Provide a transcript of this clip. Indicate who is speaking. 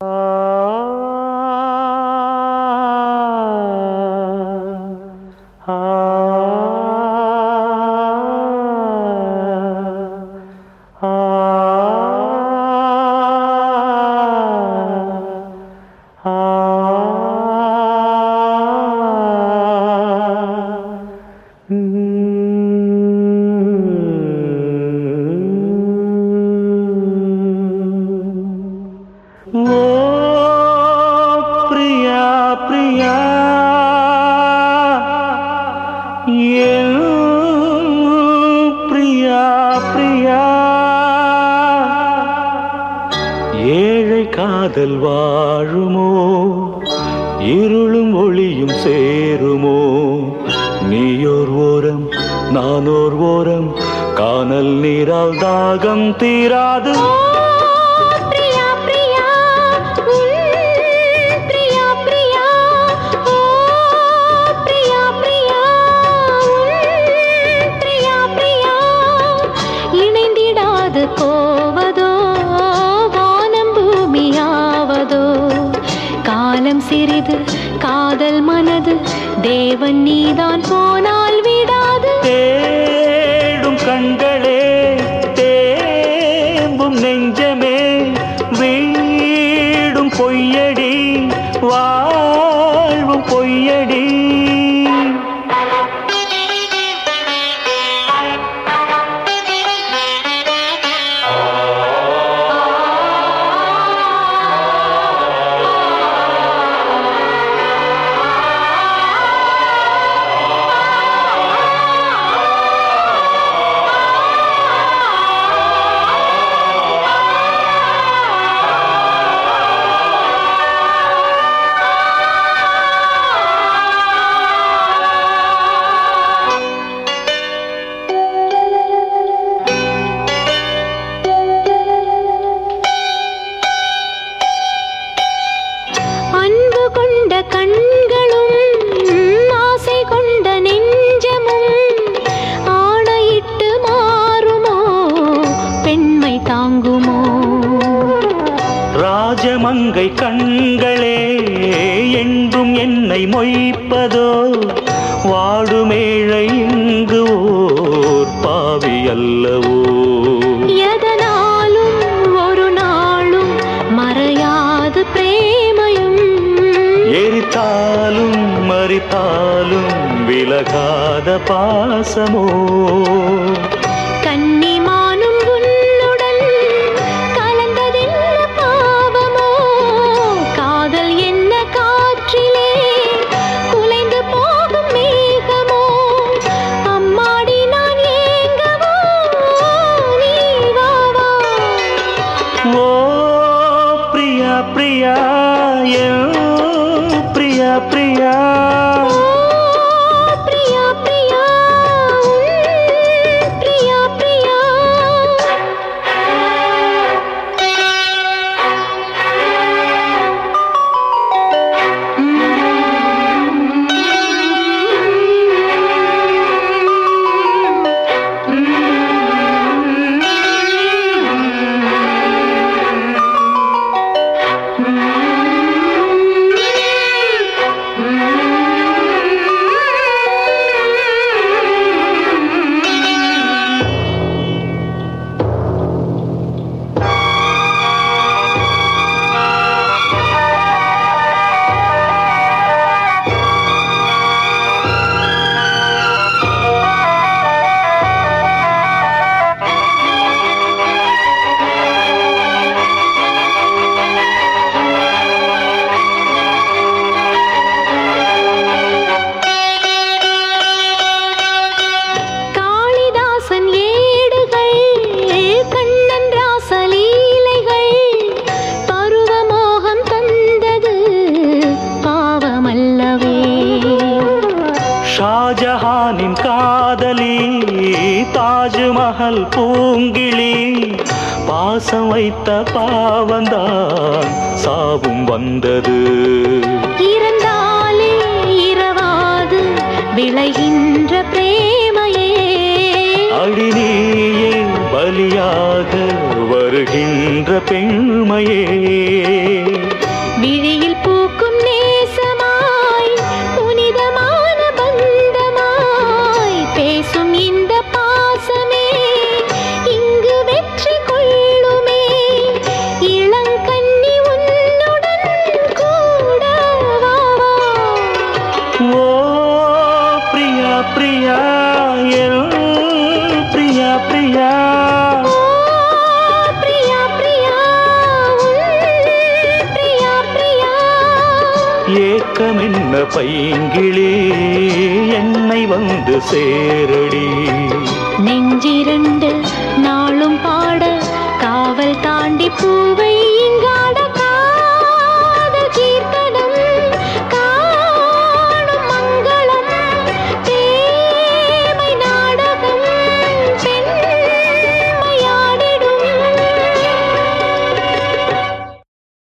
Speaker 1: 啊。பிரியா பிரியா பிரியா. ஏழை காதல் வாழுமோ இருளும் ஒளியும் சேருமோ? நீயோர் ஓரம் நானோர் ஓரம் காணல் நீரால் தாகம் தீராது.
Speaker 2: இது காதல் மனது தேவன் நீதான் போனால் விடாது.
Speaker 1: தேடும் கண்களே
Speaker 2: தாங்குமோ?
Speaker 1: ராஜமங்கை கண்களே என்றும் என்னை மொய்ப்பதோ? வாடுமேழை இங்கு ஓர் பாவி அல்லவோ?
Speaker 2: எதனாலும் ஒரு நாளும் மறையாது பிரேமையும்.
Speaker 1: எரித்தாலும் மறித்தாலும் விலகாத பாசமோ? பிரியா தாஜ்மஹல் பூங்கிளி பாசம் வைத்த பாவந்தான் சாவும் வந்தது.
Speaker 2: இறந்தாலே இரவாது விளைகின்ற பிரேமையே.
Speaker 1: அடி நீயே பலியாக வருகின்ற பெண்மையே. ஏக்கம் என்ன பைங்கிளி? என்னை வந்து சேரடி.
Speaker 2: நெஞ்சிரண்டு நாளும் பாட காவல் தாண்டி பூவே